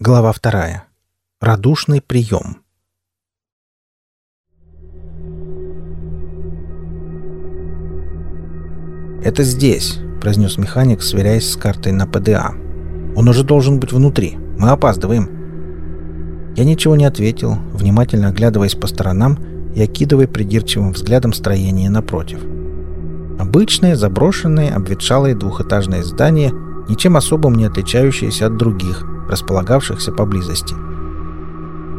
Глава вторая. Радушный прием. «Это здесь», — произнес механик, сверяясь с картой на ПДА. «Он уже должен быть внутри. Мы опаздываем». Я ничего не ответил, внимательно оглядываясь по сторонам и окидывая придирчивым взглядом строение напротив. Обычное, заброшенное, обветшалое двухэтажное здание, ничем особым не отличающееся от других — располагавшихся поблизости.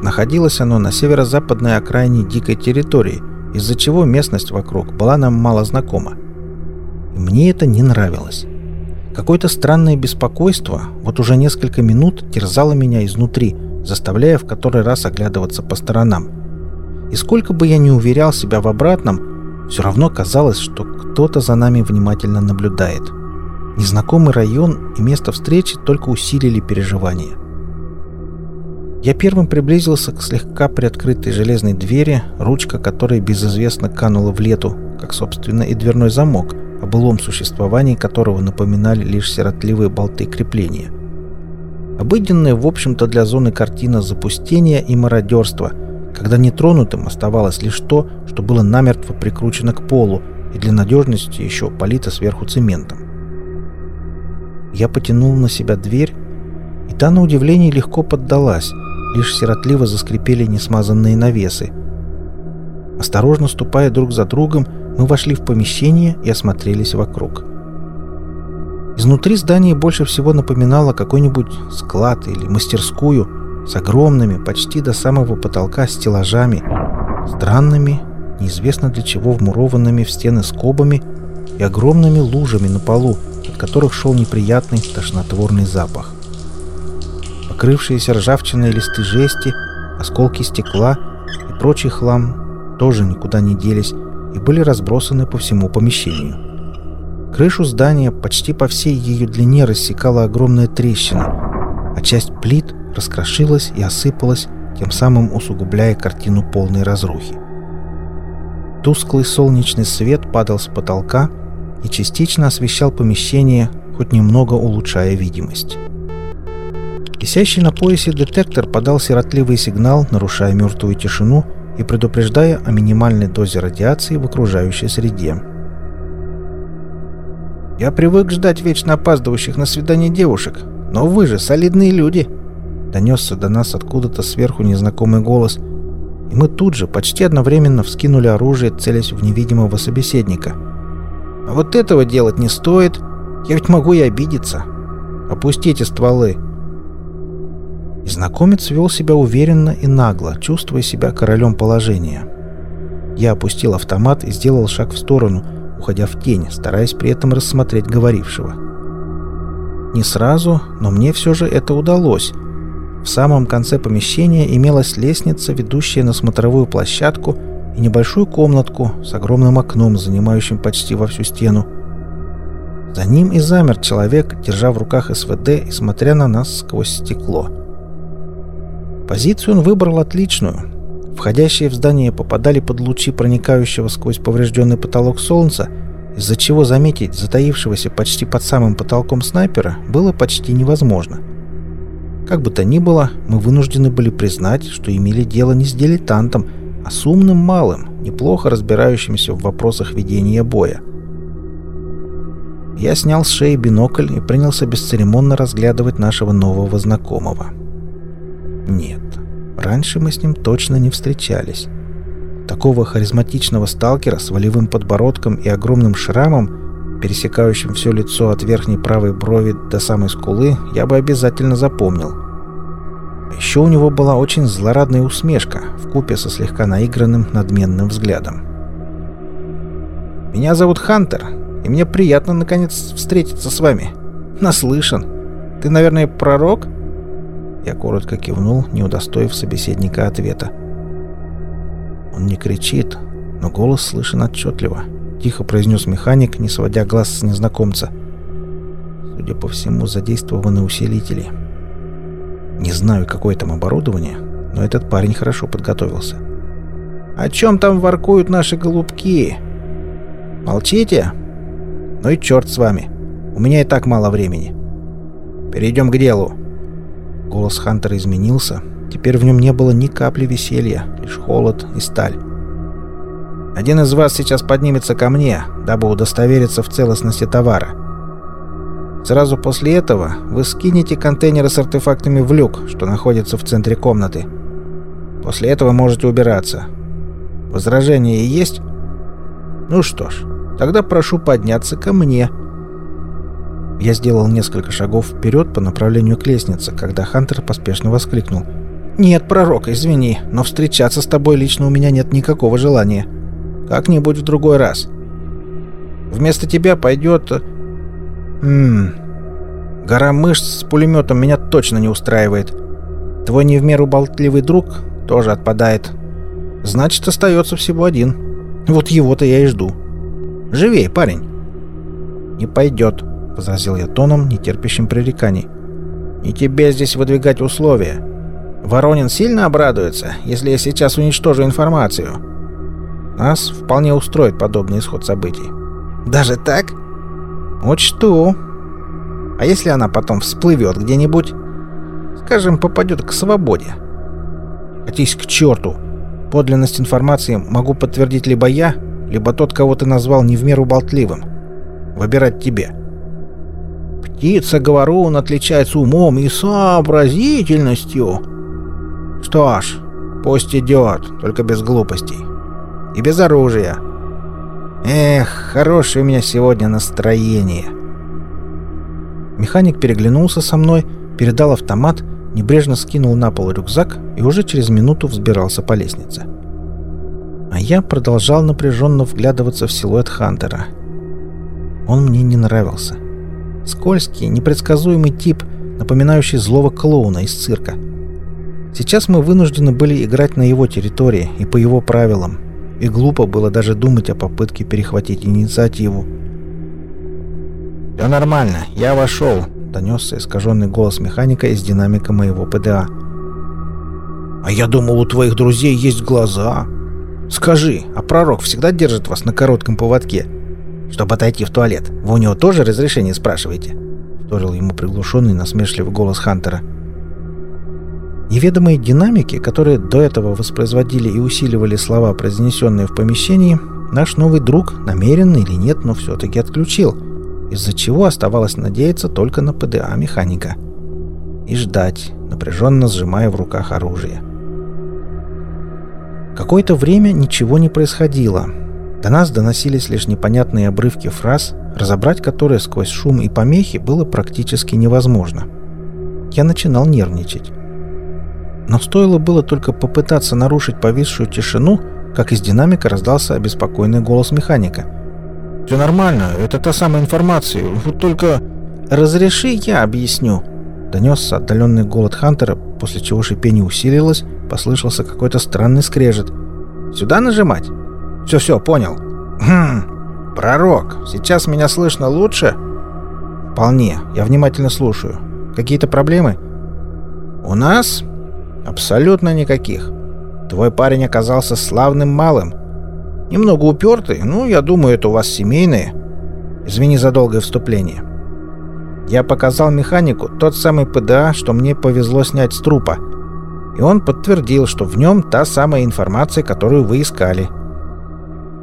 Находилось оно на северо-западной окраине дикой территории, из-за чего местность вокруг была нам мало знакома. И мне это не нравилось. Какое-то странное беспокойство вот уже несколько минут терзало меня изнутри, заставляя в который раз оглядываться по сторонам. И сколько бы я ни уверял себя в обратном, все равно казалось, что кто-то за нами внимательно наблюдает – Незнакомый район и место встречи только усилили переживания. Я первым приблизился к слегка приоткрытой железной двери, ручка которой безызвестно канула в лету, как, собственно, и дверной замок, о былом существовании которого напоминали лишь сиротливые болты крепления. Обыденная, в общем-то, для зоны картина запустения и мародерства, когда нетронутым оставалось лишь то, что было намертво прикручено к полу и для надежности еще полито сверху цементом. Я потянул на себя дверь, и та, на удивление, легко поддалась, лишь сиротливо заскрипели несмазанные навесы. Осторожно ступая друг за другом, мы вошли в помещение и осмотрелись вокруг. Изнутри здание больше всего напоминало какой-нибудь склад или мастерскую с огромными, почти до самого потолка стеллажами, странными, неизвестно для чего вмурованными в стены скобами и огромными лужами на полу, от которых шел неприятный тошнотворный запах. Покрывшиеся ржавчиной листы жести, осколки стекла и прочий хлам тоже никуда не делись и были разбросаны по всему помещению. Крышу здания почти по всей ее длине рассекала огромная трещина, а часть плит раскрошилась и осыпалась, тем самым усугубляя картину полной разрухи. Тусклый солнечный свет падал с потолка, и частично освещал помещение, хоть немного улучшая видимость. Висящий на поясе детектор подал сиротливый сигнал, нарушая мертвую тишину и предупреждая о минимальной дозе радиации в окружающей среде. «Я привык ждать вечно опаздывающих на свидание девушек, но вы же солидные люди!» Донесся до нас откуда-то сверху незнакомый голос, и мы тут же почти одновременно вскинули оружие, целясь в невидимого собеседника – а вот этого делать не стоит. Я ведь могу и обидеться. Опустите стволы. И знакомец вел себя уверенно и нагло, чувствуя себя королем положения. Я опустил автомат и сделал шаг в сторону, уходя в тень, стараясь при этом рассмотреть говорившего. Не сразу, но мне все же это удалось. В самом конце помещения имелась лестница, ведущая на смотровую площадку, небольшую комнатку с огромным окном, занимающим почти во всю стену. За ним и замер человек, держа в руках СВД и смотря на нас сквозь стекло. Позицию он выбрал отличную. Входящие в здание попадали под лучи проникающего сквозь поврежденный потолок солнца, из-за чего заметить затаившегося почти под самым потолком снайпера было почти невозможно. Как бы то ни было, мы вынуждены были признать, что имели дело не с дилетантом, а с умным малым, неплохо разбирающимся в вопросах ведения боя. Я снял с шеи бинокль и принялся бесцеремонно разглядывать нашего нового знакомого. Нет, раньше мы с ним точно не встречались. Такого харизматичного сталкера с волевым подбородком и огромным шрамом, пересекающим все лицо от верхней правой брови до самой скулы, я бы обязательно запомнил – еще у него была очень злорадная усмешка, в купе со слегка наигранным надменным взглядом. «Меня зовут Хантер, и мне приятно, наконец, встретиться с вами. Наслышан. Ты, наверное, пророк?» Я коротко кивнул, не удостоив собеседника ответа. Он не кричит, но голос слышен отчетливо. Тихо произнес механик, не сводя глаз с незнакомца. Судя по всему, задействованы усилители. Не знаю, какое там оборудование, но этот парень хорошо подготовился. «О чем там воркуют наши голубки?» «Молчите? Ну и черт с вами. У меня и так мало времени. Перейдем к делу». Голос Хантера изменился. Теперь в нем не было ни капли веселья, лишь холод и сталь. «Один из вас сейчас поднимется ко мне, дабы удостовериться в целостности товара. Сразу после этого вы скинете контейнеры с артефактами в люк, что находится в центре комнаты. После этого можете убираться. Возражения есть? Ну что ж, тогда прошу подняться ко мне». Я сделал несколько шагов вперед по направлению к лестнице, когда Хантер поспешно воскликнул. «Нет, пророк, извини, но встречаться с тобой лично у меня нет никакого желания. Как-нибудь в другой раз. Вместо тебя пойдет... Ммм... Гора мышц с пулеметом меня точно не устраивает. Твой не в меру болтливый друг тоже отпадает. Значит, остается всего один. Вот его-то я и жду. Живей, парень!» «Не пойдет», — возразил я тоном, нетерпящим пререканий. «Не тебе здесь выдвигать условия. Воронин сильно обрадуется, если я сейчас уничтожу информацию. Нас вполне устроит подобный исход событий». «Даже так?» «Учту. А если она потом всплывет где-нибудь? Скажем, попадет к свободе?» «Катись к черту! Подлинность информации могу подтвердить либо я, либо тот, кого ты назвал не в меру болтливым. Выбирать тебе». Птица-говорун отличается умом и сообразительностью. Что ж, пусть идет, только без глупостей. И без оружия. Эх, хорошее у меня сегодня настроение. Механик переглянулся со мной, передал автомат, небрежно скинул на пол рюкзак и уже через минуту взбирался по лестнице. А я продолжал напряженно вглядываться в силуэт Хантера. Он мне не нравился. — Скользкий, непредсказуемый тип, напоминающий злого клоуна из цирка. Сейчас мы вынуждены были играть на его территории и по его правилам, и глупо было даже думать о попытке перехватить инициативу. «Все нормально, я вошел», — донесся искаженный голос механика из динамика моего ПДА. «А я думал, у твоих друзей есть глаза. Скажи, а пророк всегда держит вас на коротком поводке?» чтобы отойти в туалет. Вы у него тоже разрешение спрашиваете?» — вторил ему приглушенный насмешливый голос Хантера. Неведомые динамики, которые до этого воспроизводили и усиливали слова, произнесенные в помещении, наш новый друг, намеренно или нет, но все-таки отключил, из-за чего оставалось надеяться только на ПДА механика. И ждать, напряженно сжимая в руках оружие. Какое-то время ничего не происходило — до нас доносились лишь непонятные обрывки фраз, разобрать которые сквозь шум и помехи было практически невозможно. Я начинал нервничать. Но стоило было только попытаться нарушить повисшую тишину, как из динамика раздался обеспокоенный голос механика. «Все нормально, это та самая информация, вот только...» «Разреши, я объясню», — донесся отдаленный голод Хантера, после чего шипение усилилось, послышался какой-то странный скрежет. «Сюда нажимать?» Все-все, понял. Хм, пророк, сейчас меня слышно лучше? Вполне, я внимательно слушаю. Какие-то проблемы? У нас? Абсолютно никаких. Твой парень оказался славным малым. Немного упертый, ну, я думаю, это у вас семейное. Извини за долгое вступление. Я показал механику тот самый ПДА, что мне повезло снять с трупа. И он подтвердил, что в нем та самая информация, которую вы искали.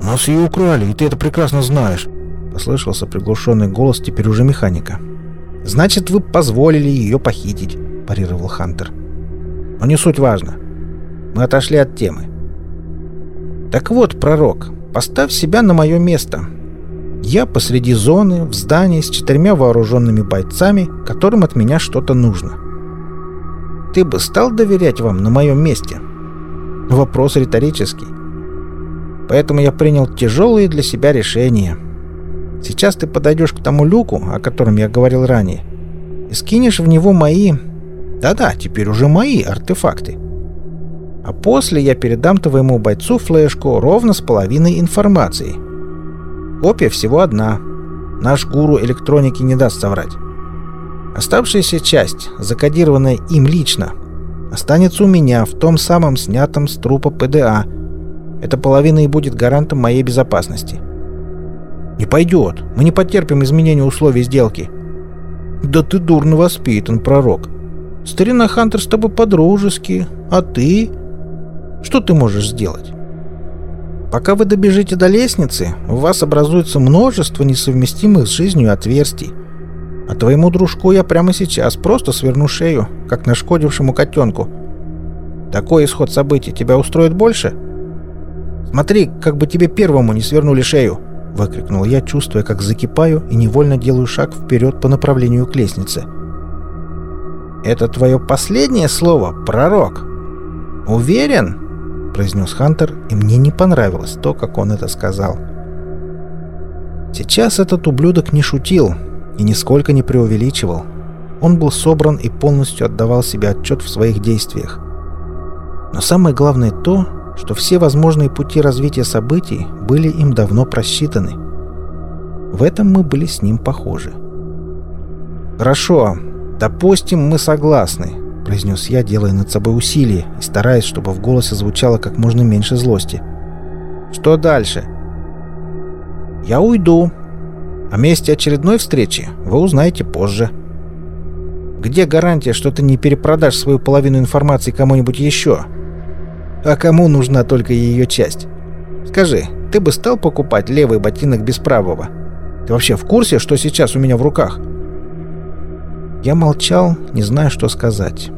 «Нас ее украли, и ты это прекрасно знаешь», — послышался приглушенный голос теперь уже механика. «Значит, вы позволили ее похитить», — парировал Хантер. «Но не суть важно. Мы отошли от темы. Так вот, пророк, поставь себя на мое место. Я посреди зоны, в здании с четырьмя вооруженными бойцами, которым от меня что-то нужно. Ты бы стал доверять вам на моем месте?» Вопрос риторический. Поэтому я принял тяжелые для себя решения. Сейчас ты подойдешь к тому люку, о котором я говорил ранее, и скинешь в него мои... Да-да, теперь уже мои артефакты. А после я передам твоему бойцу флешку ровно с половиной информации. Копия всего одна. Наш гуру электроники не даст соврать. Оставшаяся часть, закодированная им лично, останется у меня в том самом снятом с трупа ПДА, эта половина и будет гарантом моей безопасности. Не пойдет. Мы не потерпим изменения условий сделки. Да ты дурно воспитан, пророк. Старина Хантер с тобой по-дружески, а ты? Что ты можешь сделать? Пока вы добежите до лестницы, у вас образуется множество несовместимых с жизнью отверстий. А твоему дружку я прямо сейчас просто сверну шею, как нашкодившему котенку. Такой исход событий тебя устроит больше? Смотри, как бы тебе первому не свернули шею!» — выкрикнул я, чувствуя, как закипаю и невольно делаю шаг вперед по направлению к лестнице. «Это твое последнее слово, пророк?» «Уверен?» — произнес Хантер, и мне не понравилось то, как он это сказал. Сейчас этот ублюдок не шутил и нисколько не преувеличивал. Он был собран и полностью отдавал себе отчет в своих действиях. Но самое главное то, что все возможные пути развития событий были им давно просчитаны. В этом мы были с ним похожи. «Хорошо, допустим, мы согласны», — произнес я, делая над собой усилие и стараясь, чтобы в голосе звучало как можно меньше злости. «Что дальше?» «Я уйду. О месте очередной встречи вы узнаете позже». «Где гарантия, что ты не перепродашь свою половину информации кому-нибудь еще?» А кому нужна только ее часть? Скажи, ты бы стал покупать левый ботинок без правого? Ты вообще в курсе, что сейчас у меня в руках?» Я молчал, не зная, что сказать.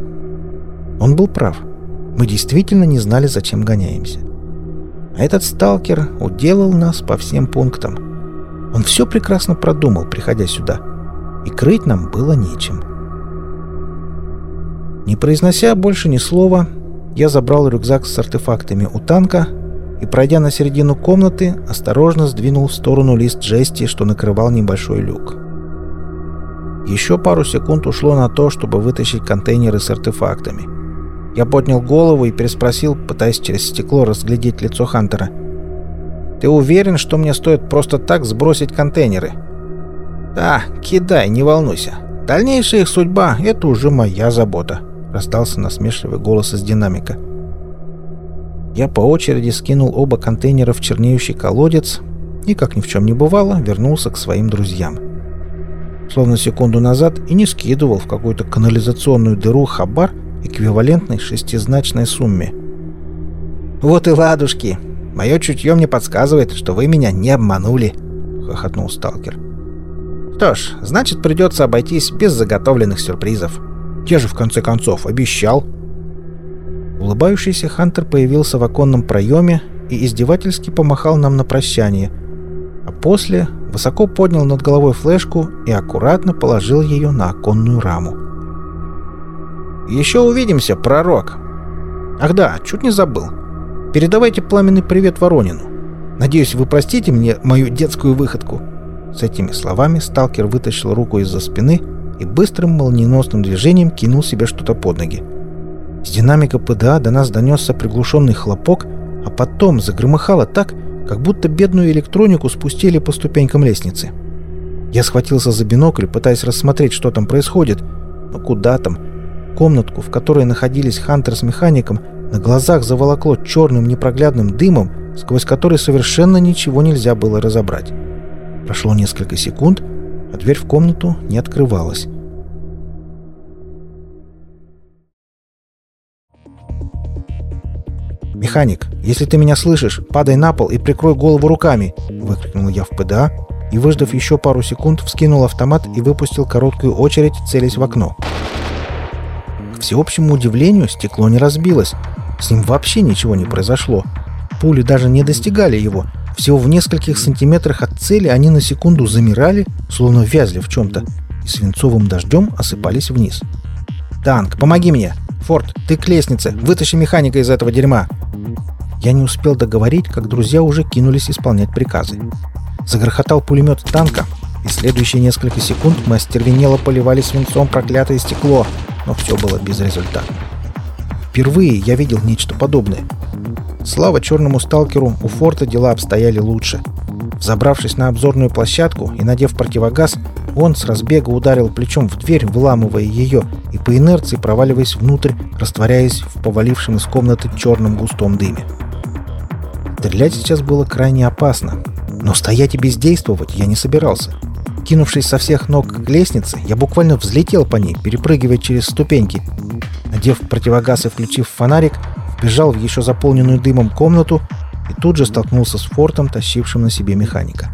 Он был прав. Мы действительно не знали, зачем гоняемся. А этот сталкер уделал нас по всем пунктам. Он все прекрасно продумал, приходя сюда. И крыть нам было нечем. Не произнося больше ни слова, я забрал рюкзак с артефактами у танка и, пройдя на середину комнаты, осторожно сдвинул в сторону лист жести, что накрывал небольшой люк. Еще пару секунд ушло на то, чтобы вытащить контейнеры с артефактами. Я поднял голову и переспросил, пытаясь через стекло разглядеть лицо Хантера. «Ты уверен, что мне стоит просто так сбросить контейнеры?» «Да, кидай, не волнуйся. Дальнейшая их судьба — это уже моя забота», — раздался насмешливый голос из динамика. Я по очереди скинул оба контейнера в чернеющий колодец и, как ни в чем не бывало, вернулся к своим друзьям. Словно секунду назад и не скидывал в какую-то канализационную дыру хабар, эквивалентной шестизначной сумме. «Вот и ладушки! Мое чутье мне подсказывает, что вы меня не обманули!» — хохотнул сталкер. «Что ж, значит, придется обойтись без заготовленных сюрпризов». Я же, в конце концов, обещал. Улыбающийся Хантер появился в оконном проеме и издевательски помахал нам на прощание, после высоко поднял над головой флешку и аккуратно положил ее на оконную раму. «Еще увидимся, пророк!» «Ах да, чуть не забыл. Передавайте пламенный привет Воронину. Надеюсь, вы простите мне мою детскую выходку». С этими словами сталкер вытащил руку из-за спины и быстрым молниеносным движением кинул себе что-то под ноги. С динамика ПДА до нас донесся приглушенный хлопок, а потом загромыхало так, как будто бедную электронику спустили по ступенькам лестницы. Я схватился за бинокль, пытаясь рассмотреть, что там происходит. Но куда там? Комнатку, в которой находились Хантер с механиком, на глазах заволокло черным непроглядным дымом, сквозь который совершенно ничего нельзя было разобрать. Прошло несколько секунд, а дверь в комнату не открывалась. «Механик, если ты меня слышишь, падай на пол и прикрой голову руками!» — выкрикнул я в ПДА и, выждав еще пару секунд, вскинул автомат и выпустил короткую очередь, целясь в окно. К всеобщему удивлению, стекло не разбилось. С ним вообще ничего не произошло. Пули даже не достигали его, всего в нескольких сантиметрах от цели они на секунду замирали, словно вязли в чем-то, и свинцовым дождем осыпались вниз. «Танк, помоги мне! Форд, ты к лестнице! Вытащи механика из этого дерьма!» Я не успел договорить, как друзья уже кинулись исполнять приказы. Загрохотал пулемет танка, и следующие несколько секунд мы остервенело поливали свинцом проклятое стекло, но все было безрезультатно. Впервые я видел нечто подобное — Слава черному сталкеру, у форта дела обстояли лучше. Забравшись на обзорную площадку и надев противогаз, он с разбега ударил плечом в дверь, выламывая ее, и по инерции проваливаясь внутрь, растворяясь в повалившем из комнаты черном густом дыме. Стрелять сейчас было крайне опасно, но стоять и бездействовать я не собирался. Кинувшись со всех ног к лестнице, я буквально взлетел по ней, перепрыгивая через ступеньки. Надев противогаз и включив фонарик, бежал в еще заполненную дымом комнату и тут же столкнулся с фортом, тащившим на себе механика.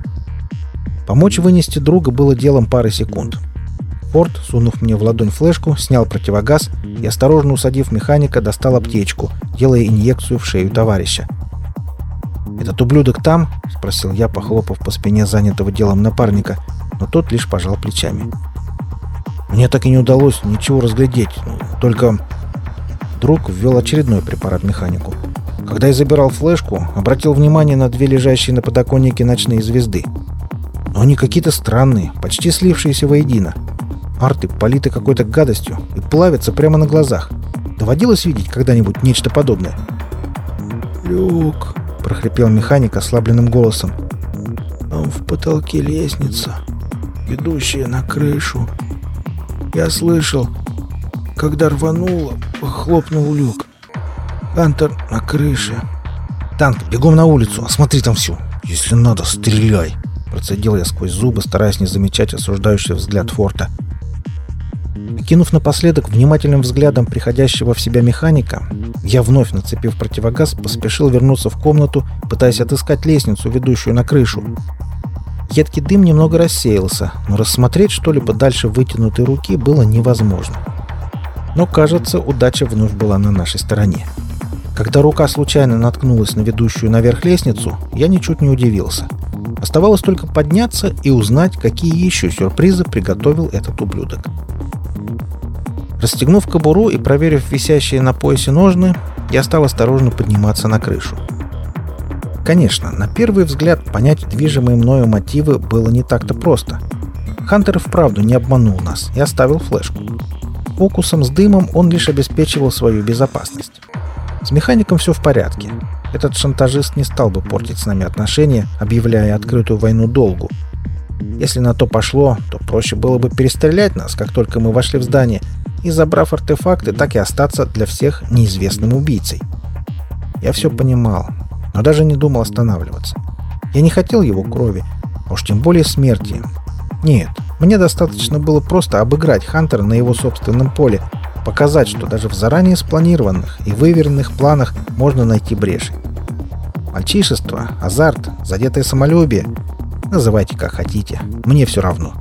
Помочь вынести друга было делом пары секунд. Форд, сунув мне в ладонь флешку, снял противогаз и, осторожно усадив механика, достал аптечку, делая инъекцию в шею товарища. «Этот ублюдок там?» — спросил я, похлопав по спине занятого делом напарника, но тот лишь пожал плечами. «Мне так и не удалось ничего разглядеть, только...» Друг ввел очередной препарат механику. Когда я забирал флешку, обратил внимание на две лежащие на подоконнике ночные звезды. Но они какие-то странные, почти слившиеся воедино. Арты политы какой-то гадостью и плавятся прямо на глазах. Доводилось видеть когда-нибудь нечто подобное? «Люк», — прохрипел механик ослабленным голосом. «Там в потолке лестница, ведущая на крышу. Я слышал, когда рвануло, хлопнул люк. Хантер на крыше. «Танк, бегом на улицу, осмотри там все. Если надо, стреляй!» Процедил я сквозь зубы, стараясь не замечать осуждающий взгляд форта. Кинув напоследок внимательным взглядом приходящего в себя механика, я вновь, нацепив противогаз, поспешил вернуться в комнату, пытаясь отыскать лестницу, ведущую на крышу. Едкий дым немного рассеялся, но рассмотреть что-либо дальше вытянутой руки было невозможно. Но, кажется, удача вновь была на нашей стороне. Когда рука случайно наткнулась на ведущую наверх лестницу, я ничуть не удивился. Оставалось только подняться и узнать, какие еще сюрпризы приготовил этот ублюдок. Расстегнув кобуру и проверив висящие на поясе ножны, я стал осторожно подниматься на крышу. Конечно, на первый взгляд понять движимые мною мотивы было не так-то просто. Хантер вправду не обманул нас и оставил флешку. Фокусом с дымом он лишь обеспечивал свою безопасность. С механиком все в порядке. Этот шантажист не стал бы портить с нами отношения, объявляя открытую войну долгу. Если на то пошло, то проще было бы перестрелять нас, как только мы вошли в здание, и, забрав артефакты, так и остаться для всех неизвестным убийцей. Я все понимал, но даже не думал останавливаться. Я не хотел его крови, а уж тем более смерти. Нет, мне достаточно было просто обыграть Хантера на его собственном поле, показать, что даже в заранее спланированных и выверенных планах можно найти бреши. Мальчишество, азарт, задетое самолюбие — называйте как хотите, мне все равно.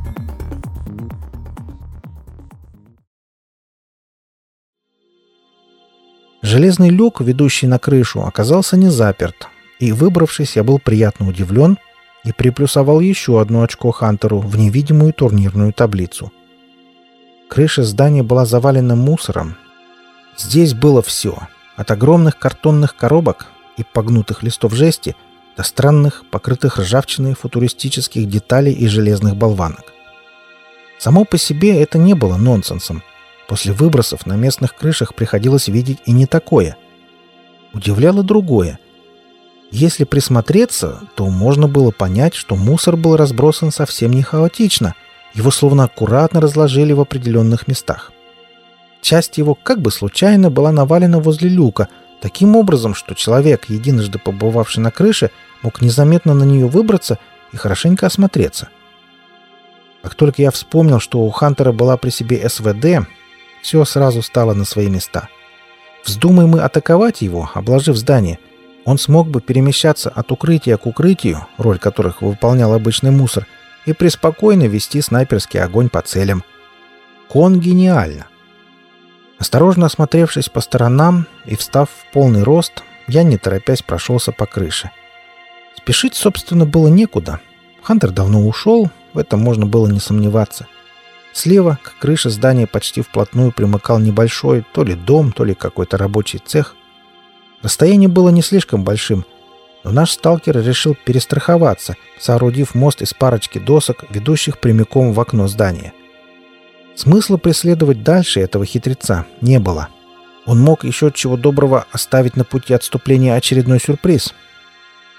Железный люк, ведущий на крышу, оказался не заперт, и, выбравшись, я был приятно удивлен и приплюсовал еще одно очко Хантеру в невидимую турнирную таблицу. Крыша здания была завалена мусором. Здесь было все, от огромных картонных коробок и погнутых листов жести до странных, покрытых ржавчиной футуристических деталей и железных болванок. Само по себе это не было нонсенсом – После выбросов на местных крышах приходилось видеть и не такое. Удивляло другое. Если присмотреться, то можно было понять, что мусор был разбросан совсем не хаотично. Его словно аккуратно разложили в определенных местах. Часть его как бы случайно была навалена возле люка, таким образом, что человек, единожды побывавший на крыше, мог незаметно на нее выбраться и хорошенько осмотреться. Как только я вспомнил, что у Хантера была при себе СВД, все сразу стало на свои места. Вздумай мы атаковать его, обложив здание, он смог бы перемещаться от укрытия к укрытию, роль которых выполнял обычный мусор, и преспокойно вести снайперский огонь по целям. Кон гениально. Осторожно осмотревшись по сторонам и встав в полный рост, я не торопясь прошелся по крыше. Спешить, собственно, было некуда. Хантер давно ушел, в этом можно было не сомневаться. Слева к крыше здания почти вплотную примыкал небольшой то ли дом, то ли какой-то рабочий цех. Расстояние было не слишком большим, но наш сталкер решил перестраховаться, соорудив мост из парочки досок, ведущих прямиком в окно здания. Смысла преследовать дальше этого хитреца не было. Он мог еще чего доброго оставить на пути отступления очередной сюрприз.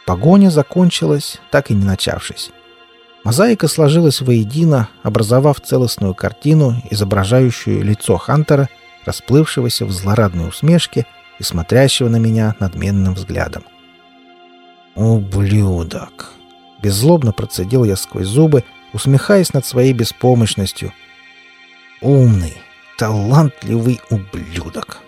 Погоня закончилась, так и не начавшись. Мозаика сложилась воедино, образовав целостную картину, изображающую лицо Хантера, расплывшегося в злорадной усмешке и смотрящего на меня надменным взглядом. «Ублюдок!» Беззлобно процедил я сквозь зубы, усмехаясь над своей беспомощностью. «Умный, талантливый ублюдок!»